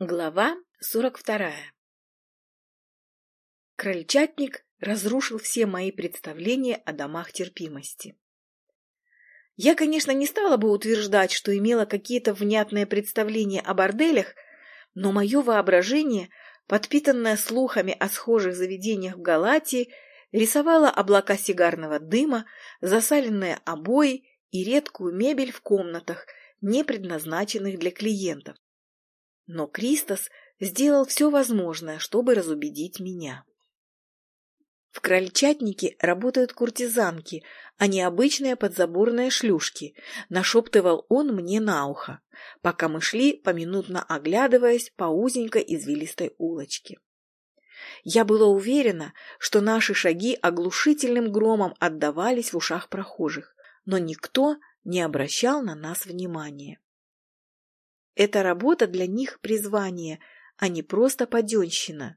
Глава сорок вторая Крольчатник разрушил все мои представления о домах терпимости. Я, конечно, не стала бы утверждать, что имела какие-то внятные представления о борделях, но мое воображение, подпитанное слухами о схожих заведениях в Галатии, рисовало облака сигарного дыма, засаленные обои и редкую мебель в комнатах, не предназначенных для клиентов. Но Кристос сделал все возможное, чтобы разубедить меня. В крольчатнике работают куртизанки, а не обычные подзаборные шлюшки, нашептывал он мне на ухо, пока мы шли, поминутно оглядываясь по узенькой извилистой улочке. Я была уверена, что наши шаги оглушительным громом отдавались в ушах прохожих, но никто не обращал на нас внимания. Эта работа для них призвание, а не просто паденщина.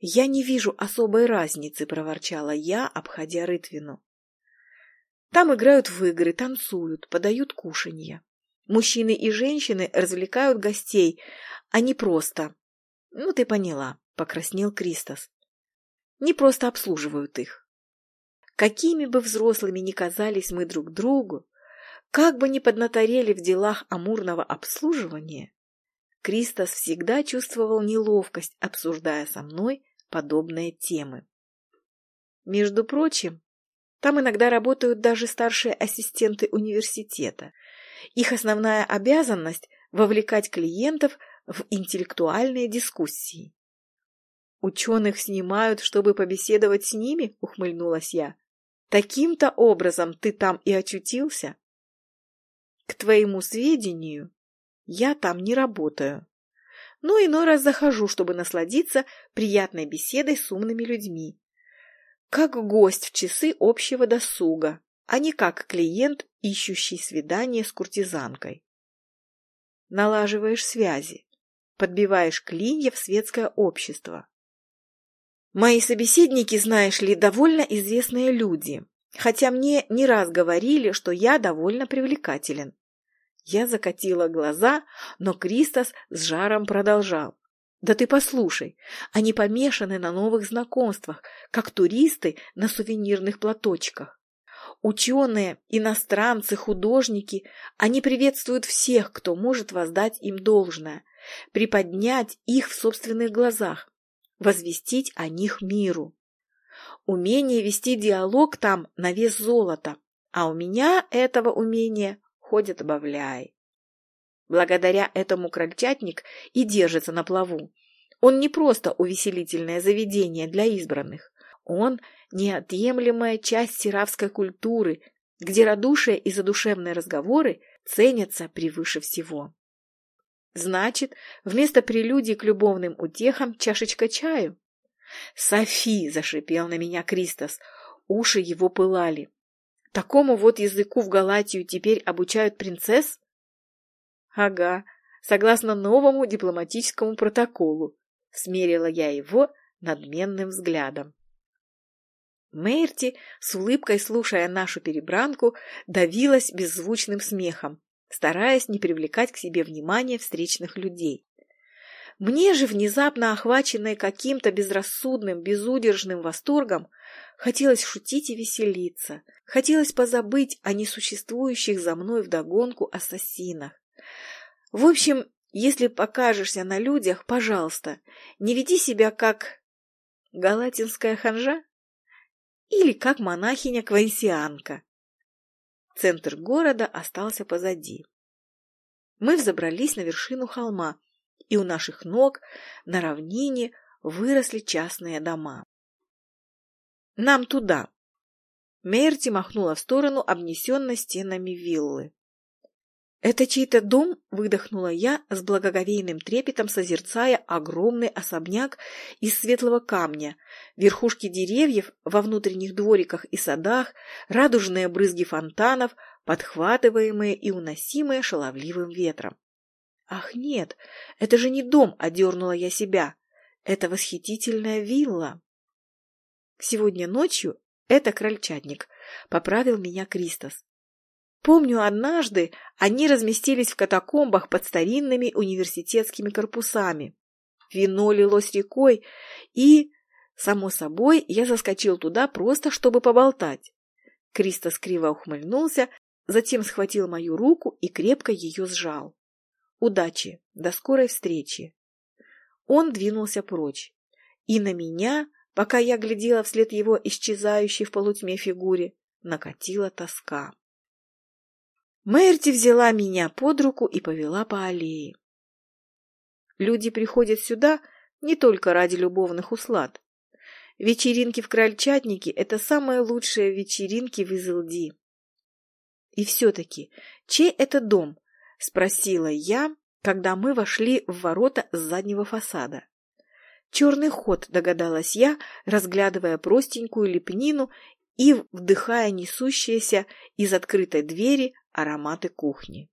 «Я не вижу особой разницы», — проворчала я, обходя Рытвину. «Там играют в игры, танцуют, подают кушанья. Мужчины и женщины развлекают гостей, а не просто...» «Ну, ты поняла», — покраснел Кристос. «Не просто обслуживают их. Какими бы взрослыми ни казались мы друг другу, как бы ни поднаторели в делах амурного обслуживания, Кристос всегда чувствовал неловкость, обсуждая со мной подобные темы. Между прочим, там иногда работают даже старшие ассистенты университета. Их основная обязанность – вовлекать клиентов в интеллектуальные дискуссии. «Ученых снимают, чтобы побеседовать с ними?» – ухмыльнулась я. «Таким-то образом ты там и очутился?» К твоему сведению, я там не работаю. Но иной раз захожу, чтобы насладиться приятной беседой с умными людьми. Как гость в часы общего досуга, а не как клиент, ищущий свидание с куртизанкой. Налаживаешь связи, подбиваешь клинья в светское общество. Мои собеседники, знаешь ли, довольно известные люди, хотя мне не раз говорили, что я довольно привлекателен. Я закатила глаза, но Кристос с жаром продолжал. Да ты послушай, они помешаны на новых знакомствах, как туристы на сувенирных платочках. Ученые, иностранцы, художники, они приветствуют всех, кто может воздать им должное, приподнять их в собственных глазах, возвестить о них миру. Умение вести диалог там на вес золота, а у меня этого умения хоть добавляй. Благодаря этому крольчатник и держится на плаву. Он не просто увеселительное заведение для избранных. Он – неотъемлемая часть сиравской культуры, где радушие и задушевные разговоры ценятся превыше всего. Значит, вместо прелюдий к любовным утехам чашечка чаю? «Софи!» – зашипел на меня Кристос. Уши его пылали. «Такому вот языку в Галатию теперь обучают принцесс?» «Ага, согласно новому дипломатическому протоколу», — смерила я его надменным взглядом. Мэрти, с улыбкой слушая нашу перебранку, давилась беззвучным смехом, стараясь не привлекать к себе внимания встречных людей. Мне же, внезапно охваченной каким-то безрассудным, безудержным восторгом, хотелось шутить и веселиться, хотелось позабыть о несуществующих за мной вдогонку ассасинах. В общем, если покажешься на людях, пожалуйста, не веди себя как галатинская ханжа или как монахиня-квансианка. Центр города остался позади. Мы взобрались на вершину холма, и у наших ног на равнине выросли частные дома. «Нам туда!» Мерти махнула в сторону обнесенной стенами виллы. «Это чей-то дом?» – выдохнула я, с благоговейным трепетом созерцая огромный особняк из светлого камня, верхушки деревьев во внутренних двориках и садах, радужные брызги фонтанов, подхватываемые и уносимые шаловливым ветром. Ах нет, это же не дом, одернула я себя. Это восхитительная вилла. Сегодня ночью это крольчатник, поправил меня Кристос. Помню, однажды они разместились в катакомбах под старинными университетскими корпусами. Вино лилось рекой, и, само собой, я заскочил туда просто, чтобы поболтать. Кристос криво ухмыльнулся, затем схватил мою руку и крепко ее сжал. Удачи, до скорой встречи. Он двинулся прочь. И на меня, пока я глядела вслед его исчезающей в полутьме фигуре, накатила тоска. Мэрти взяла меня под руку и повела по аллее. Люди приходят сюда не только ради любовных услад. Вечеринки в Крольчатнике – это самые лучшие вечеринки в Изылди. И все-таки, чей это дом? – спросила я, когда мы вошли в ворота с заднего фасада. Черный ход, догадалась я, разглядывая простенькую лепнину и вдыхая несущиеся из открытой двери ароматы кухни.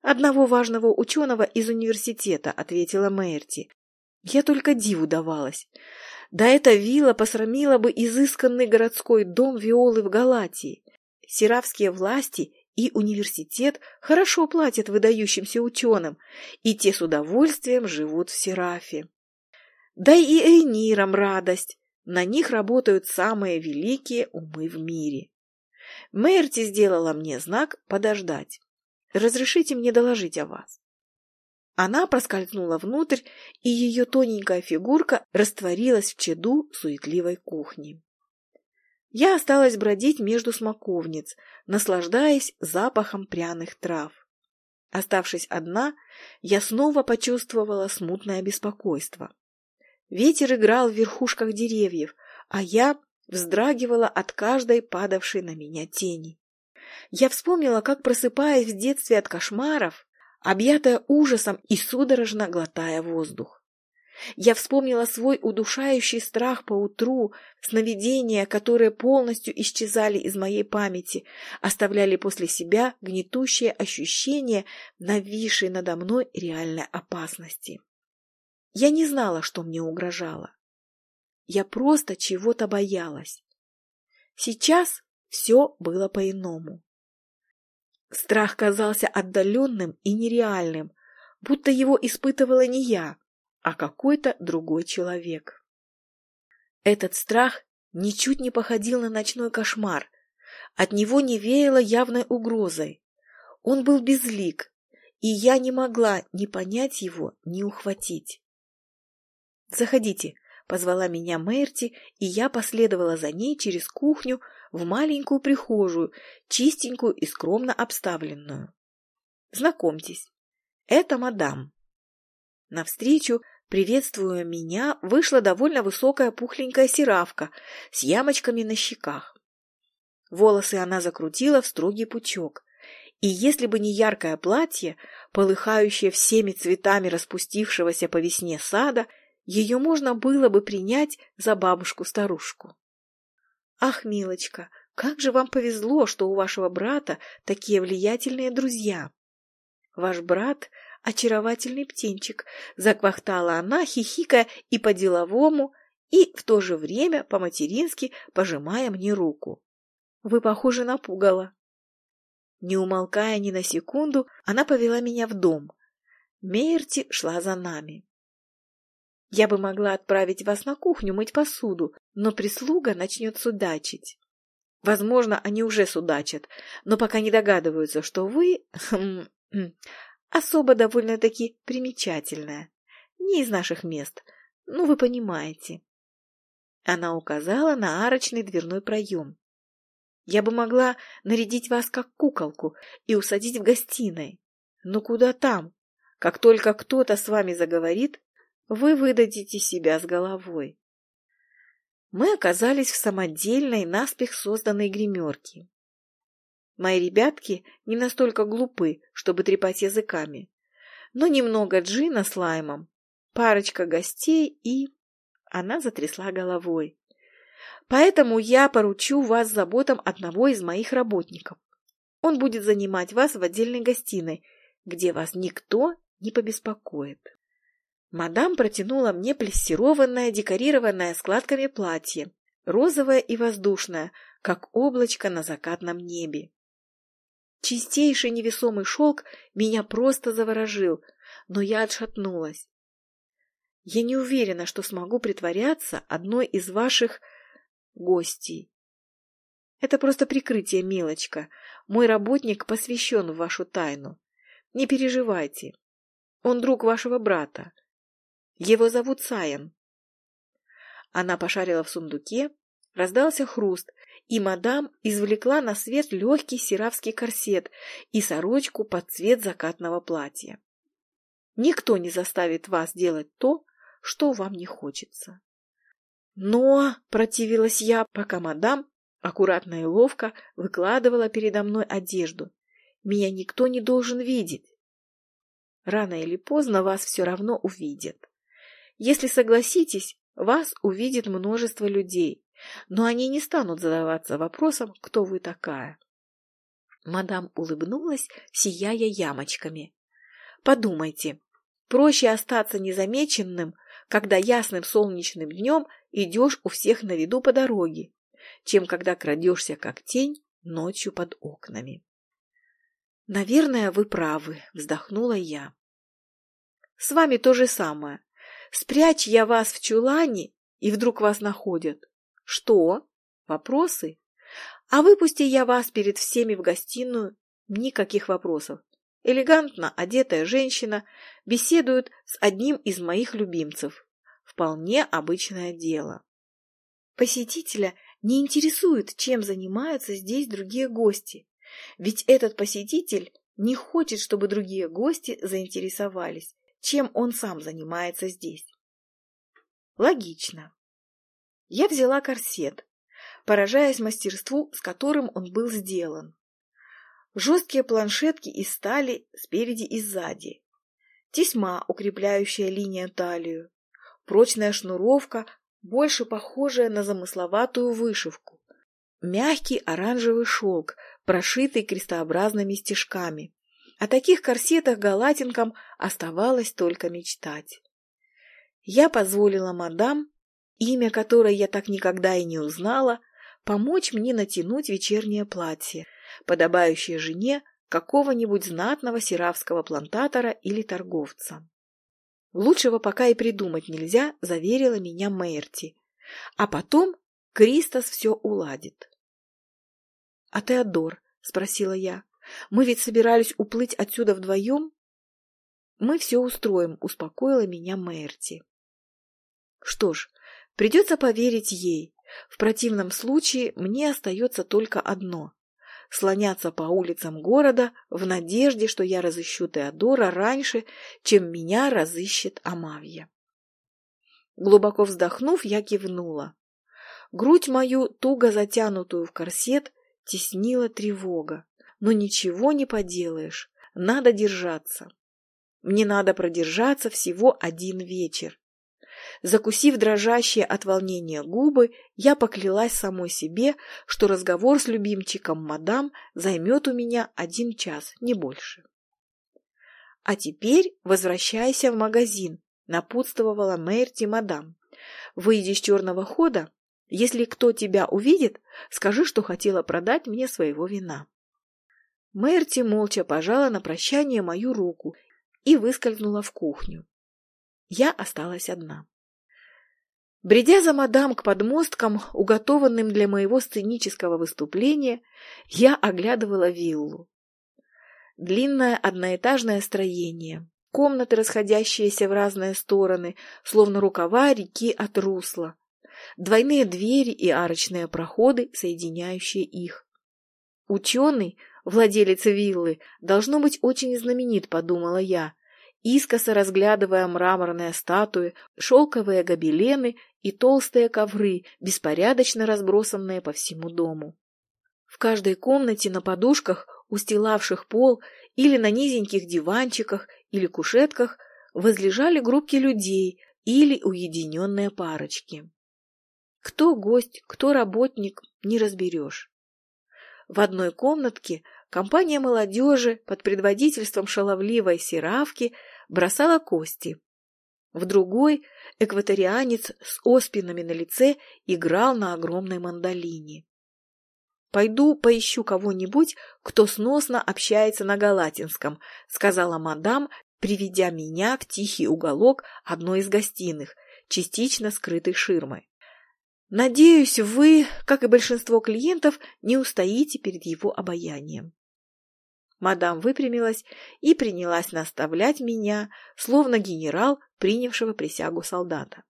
«Одного важного ученого из университета», — ответила Мэрти. «Я только диву давалась. Да эта вилла посрамила бы изысканный городской дом Виолы в Галатии. Сиравские власти и университет хорошо платят выдающимся ученым, и те с удовольствием живут в Серафе. Да и Эйнирам радость, на них работают самые великие умы в мире. Мэрти сделала мне знак подождать. Разрешите мне доложить о вас. Она проскользнула внутрь, и ее тоненькая фигурка растворилась в чаду суетливой кухни. Я осталась бродить между смоковниц, наслаждаясь запахом пряных трав. Оставшись одна, я снова почувствовала смутное беспокойство. Ветер играл в верхушках деревьев, а я вздрагивала от каждой падавшей на меня тени. Я вспомнила, как, просыпаясь в детстве от кошмаров, объятая ужасом и судорожно глотая воздух. Я вспомнила свой удушающий страх по утру, сновидения, которые полностью исчезали из моей памяти, оставляли после себя гнетущее ощущение нависшей надо мной реальной опасности. Я не знала, что мне угрожало. Я просто чего-то боялась. Сейчас все было по-иному. Страх казался отдаленным и нереальным, будто его испытывала не я, а какой-то другой человек. Этот страх ничуть не походил на ночной кошмар. От него не веяло явной угрозой. Он был безлик, и я не могла ни понять его, ни ухватить. «Заходите», — позвала меня Мерти, и я последовала за ней через кухню в маленькую прихожую, чистенькую и скромно обставленную. «Знакомьтесь, это мадам». Навстречу Приветствуя меня, вышла довольно высокая пухленькая сиравка с ямочками на щеках. Волосы она закрутила в строгий пучок, и если бы не яркое платье, полыхающее всеми цветами распустившегося по весне сада, ее можно было бы принять за бабушку-старушку. «Ах, милочка, как же вам повезло, что у вашего брата такие влиятельные друзья! Ваш брат очаровательный птенчик, заквахтала она, хихикая и по-деловому, и в то же время по-матерински пожимая мне руку. Вы похожи на пугало. Не умолкая ни на секунду, она повела меня в дом. Мерти шла за нами. Я бы могла отправить вас на кухню мыть посуду, но прислуга начнет судачить. Возможно, они уже судачат, но пока не догадываются, что вы хм, Особо довольно-таки примечательная. Не из наших мест. Ну, вы понимаете. Она указала на арочный дверной проем. Я бы могла нарядить вас как куколку и усадить в гостиной. Но куда там? Как только кто-то с вами заговорит, вы выдадите себя с головой. Мы оказались в самодельной, наспех созданной гримерке. Мои ребятки не настолько глупы, чтобы трепать языками. Но немного джина с лаймом, парочка гостей и... Она затрясла головой. Поэтому я поручу вас заботам одного из моих работников. Он будет занимать вас в отдельной гостиной, где вас никто не побеспокоит. Мадам протянула мне плессированное, декорированное складками платье, розовое и воздушное, как облачко на закатном небе. Чистейший невесомый шелк меня просто заворожил, но я отшатнулась. Я не уверена, что смогу притворяться одной из ваших гостей. Это просто прикрытие, милочка. Мой работник посвящен в вашу тайну. Не переживайте. Он друг вашего брата. Его зовут Саян. Она пошарила в сундуке, раздался хруст, и мадам извлекла на свет легкий сиравский корсет и сорочку под цвет закатного платья. Никто не заставит вас делать то, что вам не хочется. Но, противилась я, пока мадам аккуратно и ловко выкладывала передо мной одежду. Меня никто не должен видеть. Рано или поздно вас все равно увидят. Если согласитесь, вас увидит множество людей, но они не станут задаваться вопросом, кто вы такая. Мадам улыбнулась, сияя ямочками. Подумайте, проще остаться незамеченным, когда ясным солнечным днем идешь у всех на виду по дороге, чем когда крадешься как тень ночью под окнами. «Наверное, вы правы», — вздохнула я. «С вами то же самое. Спрячь я вас в чулане, и вдруг вас находят. Что? Вопросы? А выпусти я вас перед всеми в гостиную, никаких вопросов. Элегантно одетая женщина беседует с одним из моих любимцев. Вполне обычное дело. Посетителя не интересует, чем занимаются здесь другие гости. Ведь этот посетитель не хочет, чтобы другие гости заинтересовались, чем он сам занимается здесь. Логично. Я взяла корсет, поражаясь мастерству, с которым он был сделан. Жесткие планшетки из стали спереди и сзади. Тесьма, укрепляющая линию талию. Прочная шнуровка, больше похожая на замысловатую вышивку. Мягкий оранжевый шелк, прошитый крестообразными стежками. О таких корсетах-галатинкам оставалось только мечтать. Я позволила мадам имя которой я так никогда и не узнала, помочь мне натянуть вечернее платье, подобающее жене какого-нибудь знатного сиравского плантатора или торговца. Лучшего пока и придумать нельзя, заверила меня Мерти. А потом Кристос все уладит. — А Теодор? — спросила я. — Мы ведь собирались уплыть отсюда вдвоем? — Мы все устроим, — успокоила меня Мерти. Что ж, Придется поверить ей. В противном случае мне остается только одно — слоняться по улицам города в надежде, что я разыщу Теодора раньше, чем меня разыщет Амавья. Глубоко вздохнув, я кивнула. Грудь мою, туго затянутую в корсет, теснила тревога. Но ничего не поделаешь, надо держаться. Мне надо продержаться всего один вечер. Закусив дрожащие от волнения губы, я поклялась самой себе, что разговор с любимчиком мадам займет у меня один час, не больше. «А теперь возвращайся в магазин», — напутствовала Мэрти мадам. «Выйди из черного хода. Если кто тебя увидит, скажи, что хотела продать мне своего вина». Мэрти молча пожала на прощание мою руку и выскользнула в кухню. Я осталась одна. Бредя за мадам к подмосткам, уготованным для моего сценического выступления, я оглядывала виллу. Длинное одноэтажное строение, комнаты, расходящиеся в разные стороны, словно рукава реки от русла, двойные двери и арочные проходы, соединяющие их. Ученый, владелец виллы, должно быть очень знаменит, подумала я, искоса разглядывая мраморные статуи, шелковые гобелены и толстые ковры, беспорядочно разбросанные по всему дому. В каждой комнате на подушках, устилавших пол, или на низеньких диванчиках или кушетках возлежали группки людей или уединенные парочки. Кто гость, кто работник, не разберешь. В одной комнатке компания молодежи под предводительством шаловливой сиравки бросала кости. В другой экваторианец с оспинами на лице играл на огромной мандолине. пойду поищу кого-нибудь, кто сносно общается на галатинском», — сказала мадам, приведя меня в тихий уголок одной из гостиных, частично скрытой ширмой. «Надеюсь, вы, как и большинство клиентов, не устоите перед его обаянием». Мадам выпрямилась и принялась наставлять меня, словно генерал, принявшего присягу солдата.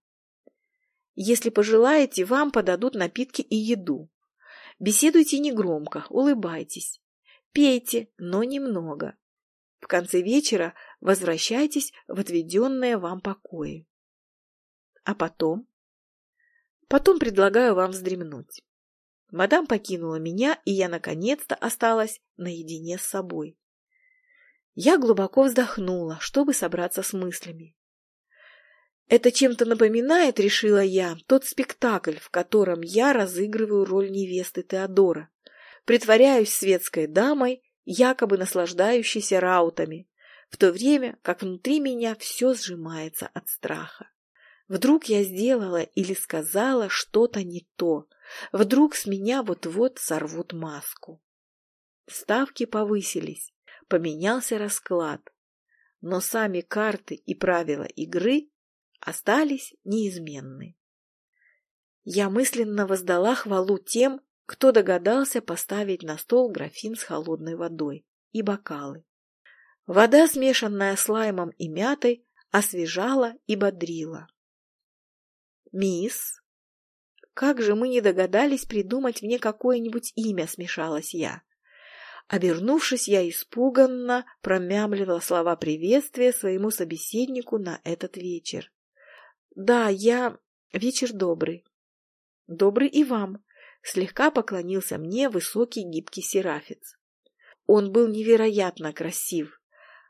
«Если пожелаете, вам подадут напитки и еду. Беседуйте негромко, улыбайтесь. Пейте, но немного. В конце вечера возвращайтесь в отведенные вам покои. А потом? Потом предлагаю вам вздремнуть. Мадам покинула меня, и я наконец-то осталась наедине с собой. Я глубоко вздохнула, чтобы собраться с мыслями. Это чем-то напоминает, решила я, тот спектакль, в котором я разыгрываю роль невесты Теодора. Притворяюсь светской дамой, якобы наслаждающейся раутами, в то время как внутри меня все сжимается от страха. Вдруг я сделала или сказала что-то не то. Вдруг с меня вот-вот сорвут маску. Ставки повысились, поменялся расклад. Но сами карты и правила игры остались неизменны. Я мысленно воздала хвалу тем, кто догадался поставить на стол графин с холодной водой и бокалы. Вода, смешанная с лаймом и мятой, освежала и бодрила. «Мисс, как же мы не догадались придумать мне какое-нибудь имя?» — смешалась я. Обернувшись, я испуганно промямлила слова приветствия своему собеседнику на этот вечер. «Да, я... Вечер добрый». «Добрый и вам», — слегка поклонился мне высокий гибкий серафец. Он был невероятно красив,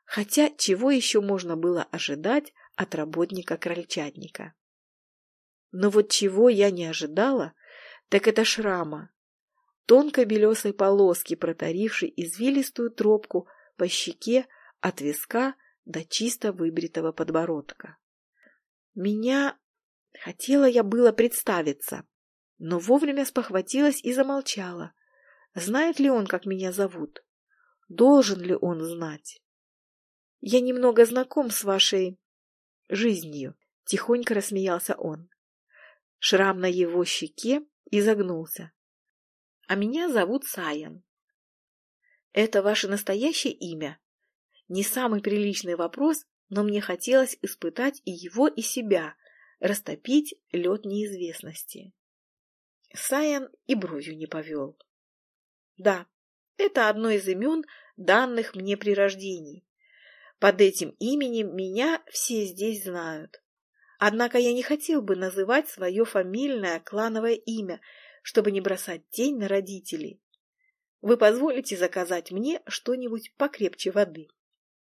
хотя чего еще можно было ожидать от работника-крольчатника. Но вот чего я не ожидала, так это шрама, тонкой белесой полоски, протарившей извилистую тропку по щеке от виска до чисто выбритого подбородка. Меня... Хотела я было представиться, но вовремя спохватилась и замолчала. Знает ли он, как меня зовут? Должен ли он знать? Я немного знаком с вашей... жизнью, — тихонько рассмеялся он. Шрам на его щеке изогнулся. А меня зовут Саян. Это ваше настоящее имя? Не самый приличный вопрос, но мне хотелось испытать и его, и себя, растопить лед неизвестности. Саян и бровью не повел. Да, это одно из имен, данных мне при рождении. Под этим именем меня все здесь знают. Однако я не хотел бы называть свое фамильное клановое имя, чтобы не бросать тень на родителей. Вы позволите заказать мне что-нибудь покрепче воды?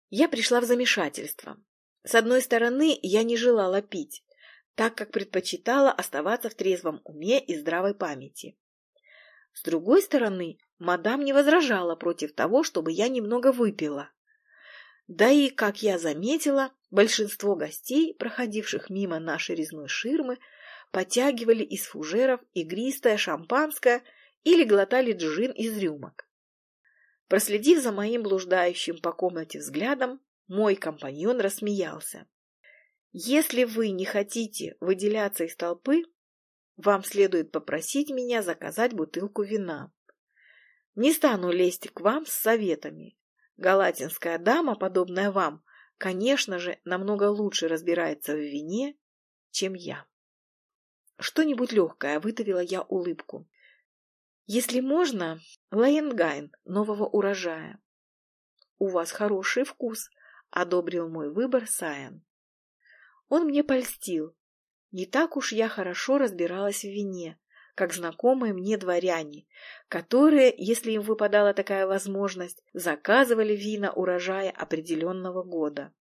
Я пришла в замешательство. С одной стороны, я не желала пить, так как предпочитала оставаться в трезвом уме и здравой памяти. С другой стороны, мадам не возражала против того, чтобы я немного выпила. Да и, как я заметила, большинство гостей, проходивших мимо нашей резной ширмы, потягивали из фужеров игристое шампанское или глотали джин из рюмок. Проследив за моим блуждающим по комнате взглядом, мой компаньон рассмеялся. «Если вы не хотите выделяться из толпы, вам следует попросить меня заказать бутылку вина. Не стану лезть к вам с советами. Галатинская дама, подобная вам, конечно же, намного лучше разбирается в вине, чем я». Что-нибудь легкое, выдавила я улыбку. Если можно, Лаенгайн нового урожая. У вас хороший вкус, одобрил мой выбор Саян. Он мне польстил. Не так уж я хорошо разбиралась в вине, как знакомые мне дворяне, которые, если им выпадала такая возможность, заказывали вина урожая определенного года.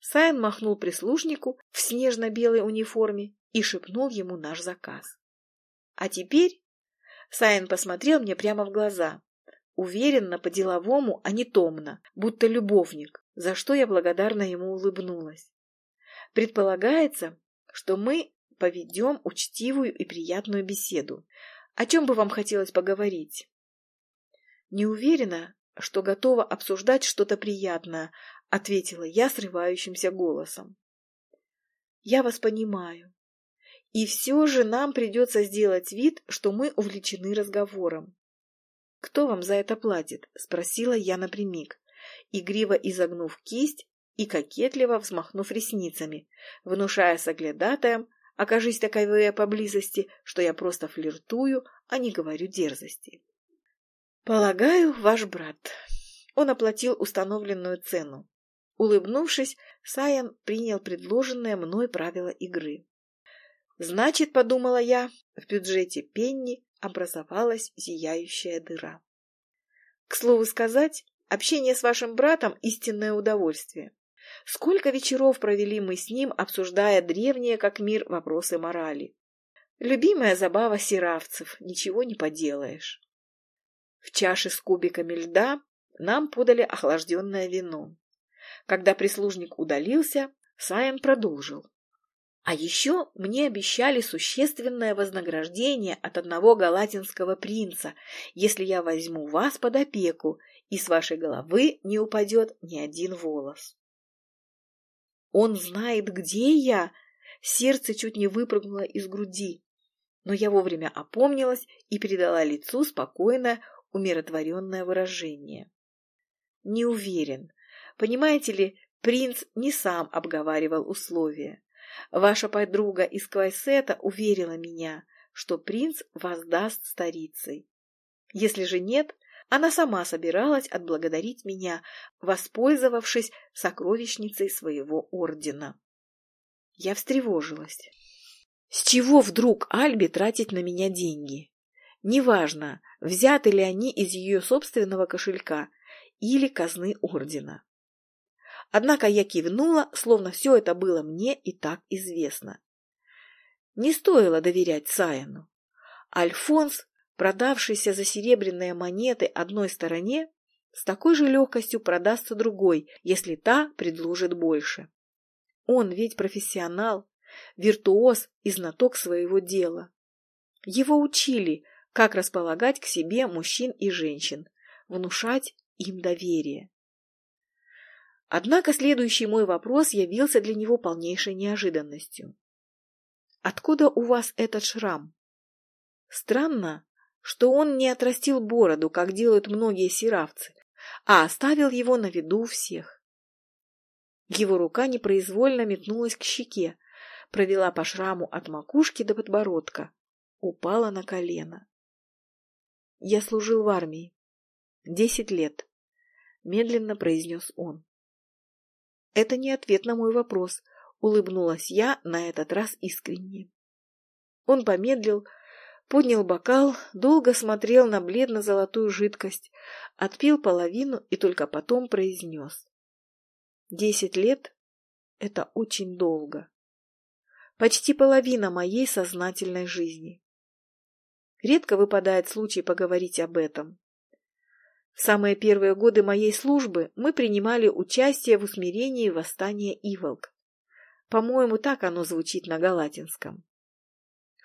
Сайн махнул прислужнику в снежно-белой униформе и шепнул ему наш заказ. А теперь Сайн посмотрел мне прямо в глаза. Уверенно, по-деловому, а не томно, будто любовник, за что я благодарно ему улыбнулась. Предполагается, что мы поведем учтивую и приятную беседу. О чем бы вам хотелось поговорить? Не уверена, что готова обсуждать что-то приятное, ответила я срывающимся голосом. Я вас понимаю. И все же нам придется сделать вид, что мы увлечены разговором. «Кто вам за это платит?» – спросила я напрямик, игриво изогнув кисть и кокетливо взмахнув ресницами, внушая соглядатаем, окажись таковые поблизости, что я просто флиртую, а не говорю дерзости. «Полагаю, ваш брат». Он оплатил установленную цену. Улыбнувшись, Саян принял предложенное мной правило игры. Значит, подумала я, в бюджете Пенни образовалась зияющая дыра. К слову сказать, общение с вашим братом – истинное удовольствие. Сколько вечеров провели мы с ним, обсуждая древние, как мир, вопросы морали. Любимая забава сиравцев, ничего не поделаешь. В чаше с кубиками льда нам подали охлажденное вино. Когда прислужник удалился, Сайен продолжил. А еще мне обещали существенное вознаграждение от одного галатинского принца, если я возьму вас под опеку, и с вашей головы не упадет ни один волос. Он знает, где я. Сердце чуть не выпрыгнуло из груди. Но я вовремя опомнилась и передала лицу спокойное, умиротворенное выражение. Не уверен. Понимаете ли, принц не сам обговаривал условия. Ваша подруга из Квайсета уверила меня, что принц воздаст старицей. Если же нет, она сама собиралась отблагодарить меня, воспользовавшись сокровищницей своего ордена. Я встревожилась. С чего вдруг Альбе тратить на меня деньги? Неважно, взяты ли они из ее собственного кошелька или казны ордена. Однако я кивнула, словно все это было мне и так известно. Не стоило доверять Саяну. Альфонс, продавшийся за серебряные монеты одной стороне, с такой же легкостью продастся другой, если та предложит больше. Он ведь профессионал, виртуоз и знаток своего дела. Его учили, как располагать к себе мужчин и женщин, внушать им доверие. Однако следующий мой вопрос явился для него полнейшей неожиданностью. «Откуда у вас этот шрам?» Странно, что он не отрастил бороду, как делают многие сиравцы, а оставил его на виду у всех. Его рука непроизвольно метнулась к щеке, провела по шраму от макушки до подбородка, упала на колено. «Я служил в армии. Десять лет», — медленно произнес он. Это не ответ на мой вопрос, улыбнулась я на этот раз искренне. Он помедлил, поднял бокал, долго смотрел на бледно-золотую жидкость, отпил половину и только потом произнес. Десять лет — это очень долго. Почти половина моей сознательной жизни. Редко выпадает случай поговорить об этом. В самые первые годы моей службы мы принимали участие в усмирении восстания Иволк. По-моему, так оно звучит на галатинском.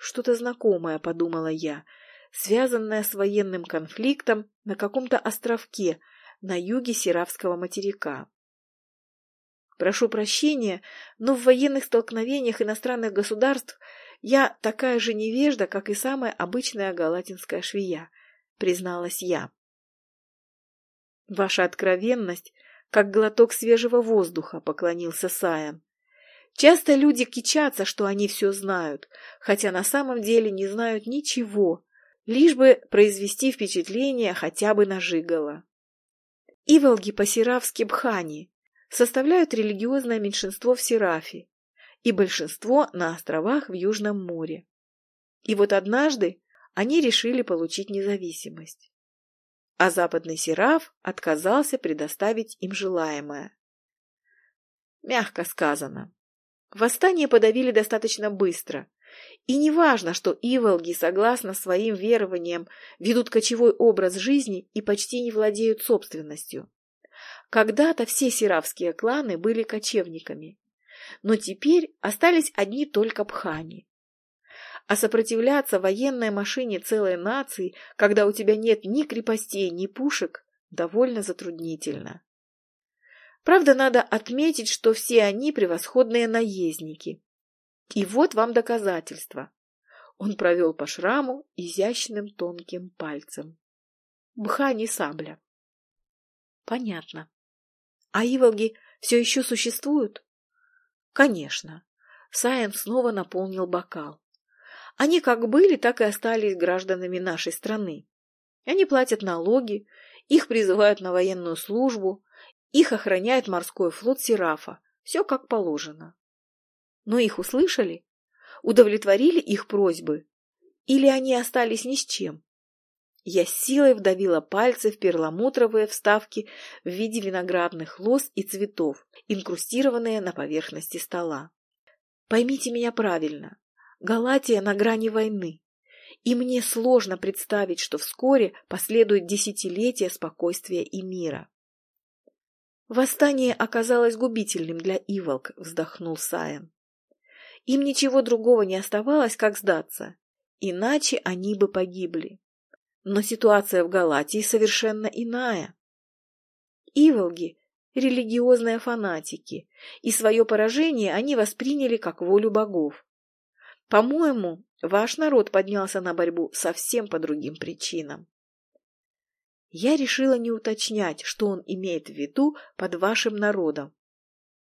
Что-то знакомое, подумала я, связанное с военным конфликтом на каком-то островке на юге Сиравского материка. Прошу прощения, но в военных столкновениях иностранных государств я такая же невежда, как и самая обычная галатинская швея, призналась я. Ваша откровенность, как глоток свежего воздуха, поклонился Саян. Часто люди кичатся, что они все знают, хотя на самом деле не знают ничего, лишь бы произвести впечатление хотя бы на Жигала. Иволги по-сиравски бхани составляют религиозное меньшинство в Серафе и большинство на островах в Южном море. И вот однажды они решили получить независимость а западный Сераф отказался предоставить им желаемое. Мягко сказано. Восстание подавили достаточно быстро. И не важно, что иволги, согласно своим верованиям, ведут кочевой образ жизни и почти не владеют собственностью. Когда-то все сиравские кланы были кочевниками, но теперь остались одни только пхани. А сопротивляться военной машине целой нации, когда у тебя нет ни крепостей, ни пушек, довольно затруднительно. Правда, надо отметить, что все они превосходные наездники. И вот вам доказательство. Он провел по шраму изящным тонким пальцем. Бха не сабля. Понятно. А иволги все еще существуют? Конечно. Сайен снова наполнил бокал. Они как были, так и остались гражданами нашей страны. Они платят налоги, их призывают на военную службу, их охраняет морской флот Серафа. Все как положено. Но их услышали? Удовлетворили их просьбы? Или они остались ни с чем? Я силой вдавила пальцы в перламутровые вставки в виде виноградных лоз и цветов, инкрустированные на поверхности стола. Поймите меня правильно. Галатия на грани войны. И мне сложно представить, что вскоре последует десятилетие спокойствия и мира. Восстание оказалось губительным для Иволк, вздохнул Саян. Им ничего другого не оставалось, как сдаться, иначе они бы погибли. Но ситуация в Галатии совершенно иная. Иволги – религиозные фанатики, и свое поражение они восприняли как волю богов. По-моему, ваш народ поднялся на борьбу совсем по другим причинам. Я решила не уточнять, что он имеет в виду под вашим народом.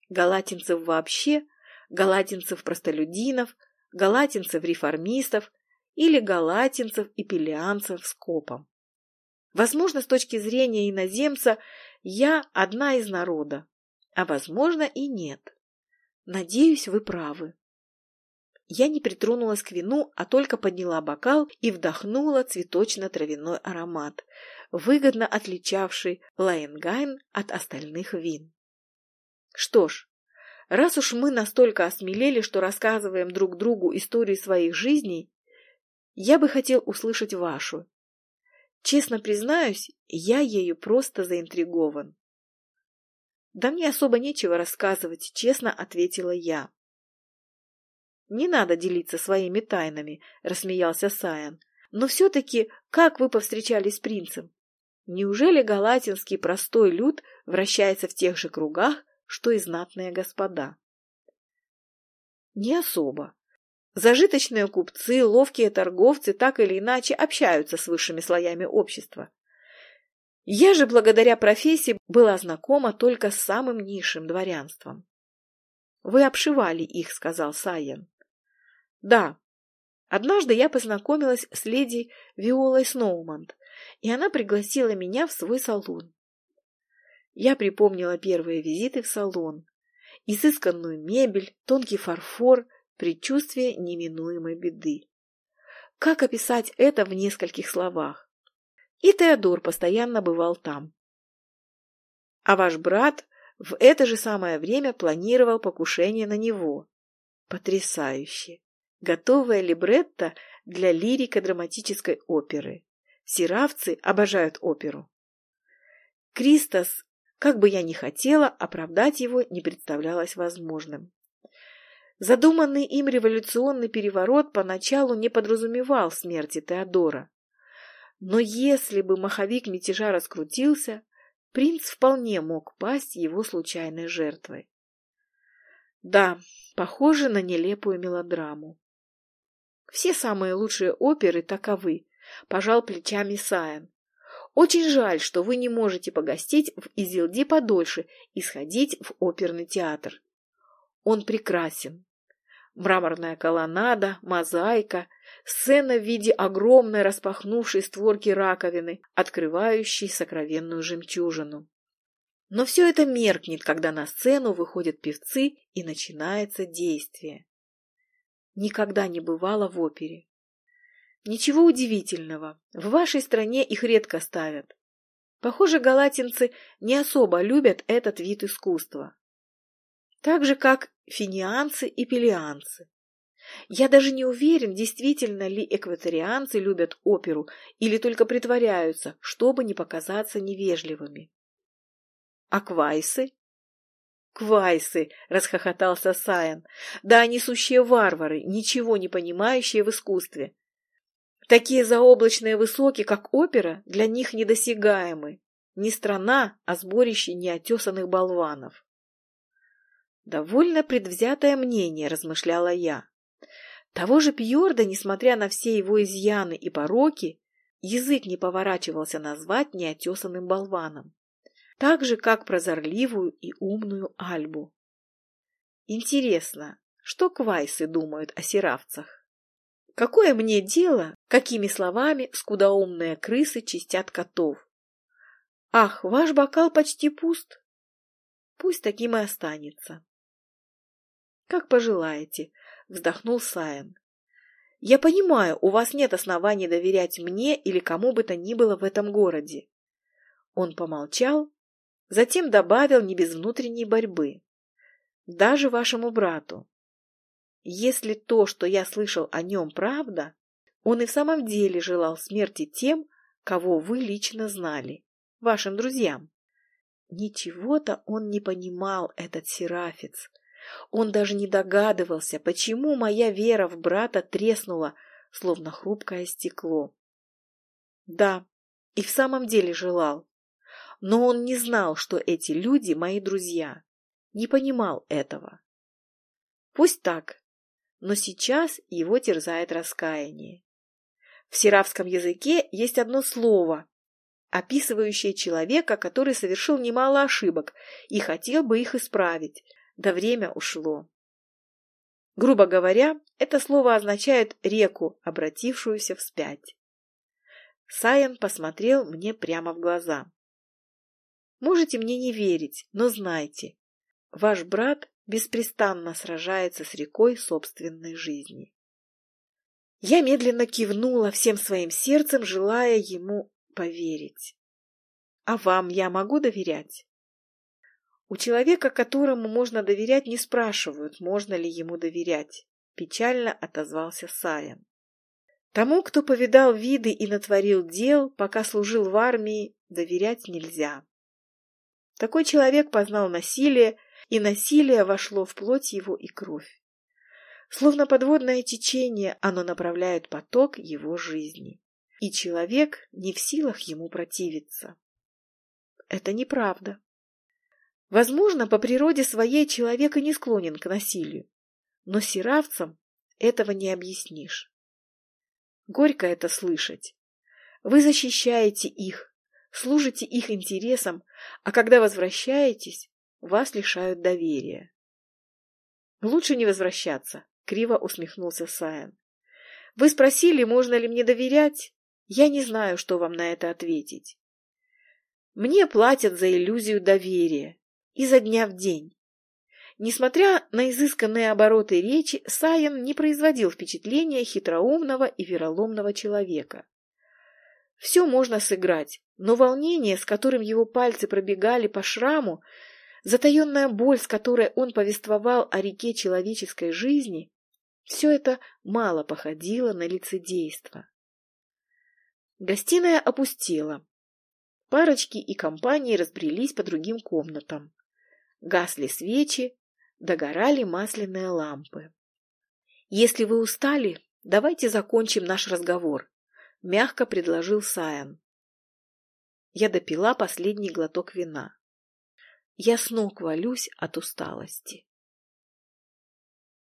Галатинцев вообще, галатинцев-простолюдинов, галатинцев-реформистов или галатинцев и пелианцев скопом. Возможно, с точки зрения иноземца, я одна из народа, а возможно и нет. Надеюсь, вы правы. Я не притронулась к вину, а только подняла бокал и вдохнула цветочно-травяной аромат, выгодно отличавший Лайенгайн от остальных вин. Что ж, раз уж мы настолько осмелели, что рассказываем друг другу истории своих жизней, я бы хотел услышать вашу. Честно признаюсь, я ею просто заинтригован. Да мне особо нечего рассказывать, честно ответила я. Не надо делиться своими тайнами, рассмеялся Саян. Но все-таки, как вы повстречались с принцем? Неужели галатинский простой люд вращается в тех же кругах, что и знатные господа? Не особо. Зажиточные купцы, ловкие торговцы так или иначе общаются с высшими слоями общества. Я же благодаря профессии была знакома только с самым низшим дворянством. «Вы обшивали их», — сказал Сайен. Да. Однажды я познакомилась с леди Виолой Сноумонт, и она пригласила меня в свой салон. Я припомнила первые визиты в салон. Изысканную мебель, тонкий фарфор, предчувствие неминуемой беды. Как описать это в нескольких словах? И Теодор постоянно бывал там. А ваш брат в это же самое время планировал покушение на него. Потрясающе! Готовая либретто для лирико-драматической оперы. Сиравцы обожают оперу. Кристос, как бы я ни хотела, оправдать его не представлялось возможным. Задуманный им революционный переворот поначалу не подразумевал смерти Теодора. Но если бы маховик мятежа раскрутился, принц вполне мог пасть его случайной жертвой. Да, похоже на нелепую мелодраму. Все самые лучшие оперы таковы, пожал плечами Саян. Очень жаль, что вы не можете погостить в Изилди подольше и сходить в оперный театр. Он прекрасен. Мраморная колоннада, мозаика, сцена в виде огромной распахнувшей створки раковины, открывающей сокровенную жемчужину. Но все это меркнет, когда на сцену выходят певцы и начинается действие никогда не бывала в опере. Ничего удивительного, в вашей стране их редко ставят. Похоже, галатинцы не особо любят этот вид искусства. Так же, как финианцы и пелианцы. Я даже не уверен, действительно ли экваторианцы любят оперу или только притворяются, чтобы не показаться невежливыми. А квайсы? Квайсы, расхохотался Саян. Да они сущие варвары, ничего не понимающие в искусстве. Такие заоблачные высокие, как опера, для них недосягаемы. Не страна, а сборище неотесанных болванов. Довольно предвзятое мнение, размышляла я. Того же Пьорда, несмотря на все его изъяны и пороки, язык не поворачивался назвать неотесанным болваном так же, как прозорливую и умную Альбу. Интересно, что квайсы думают о сиравцах? Какое мне дело, какими словами скудоумные крысы чистят котов? Ах, ваш бокал почти пуст. Пусть таким и останется. Как пожелаете, вздохнул Саян. Я понимаю, у вас нет оснований доверять мне или кому бы то ни было в этом городе. Он помолчал Затем добавил не без внутренней борьбы. Даже вашему брату. Если то, что я слышал о нем, правда, он и в самом деле желал смерти тем, кого вы лично знали, вашим друзьям. Ничего-то он не понимал, этот серафец. Он даже не догадывался, почему моя вера в брата треснула, словно хрупкое стекло. Да, и в самом деле желал, но он не знал, что эти люди мои друзья. Не понимал этого. Пусть так, но сейчас его терзает раскаяние. В сиравском языке есть одно слово, описывающее человека, который совершил немало ошибок и хотел бы их исправить, да время ушло. Грубо говоря, это слово означает реку, обратившуюся вспять. Саян посмотрел мне прямо в глаза. Можете мне не верить, но знайте, ваш брат беспрестанно сражается с рекой собственной жизни. Я медленно кивнула всем своим сердцем, желая ему поверить. А вам я могу доверять? У человека, которому можно доверять, не спрашивают, можно ли ему доверять. Печально отозвался Саян. Тому, кто повидал виды и натворил дел, пока служил в армии, доверять нельзя. Такой человек познал насилие, и насилие вошло в плоть его и кровь. Словно подводное течение, оно направляет поток его жизни. И человек не в силах ему противиться. Это неправда. Возможно, по природе своей человек и не склонен к насилию, но сиравцам этого не объяснишь. Горько это слышать. Вы защищаете их, служите их интересам, а когда возвращаетесь, вас лишают доверия. Лучше не возвращаться, криво усмехнулся Саян. Вы спросили, можно ли мне доверять? Я не знаю, что вам на это ответить. Мне платят за иллюзию доверия. Изо дня в день. Несмотря на изысканные обороты речи, Саян не производил впечатления хитроумного и вероломного человека. Все можно сыграть, но волнение, с которым его пальцы пробегали по шраму, затаенная боль, с которой он повествовал о реке человеческой жизни, все это мало походило на лицедейство. Гостиная опустела. Парочки и компании разбрелись по другим комнатам. Гасли свечи, догорали масляные лампы. «Если вы устали, давайте закончим наш разговор», — мягко предложил Саян. Я допила последний глоток вина. Я с ног валюсь от усталости.